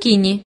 цукини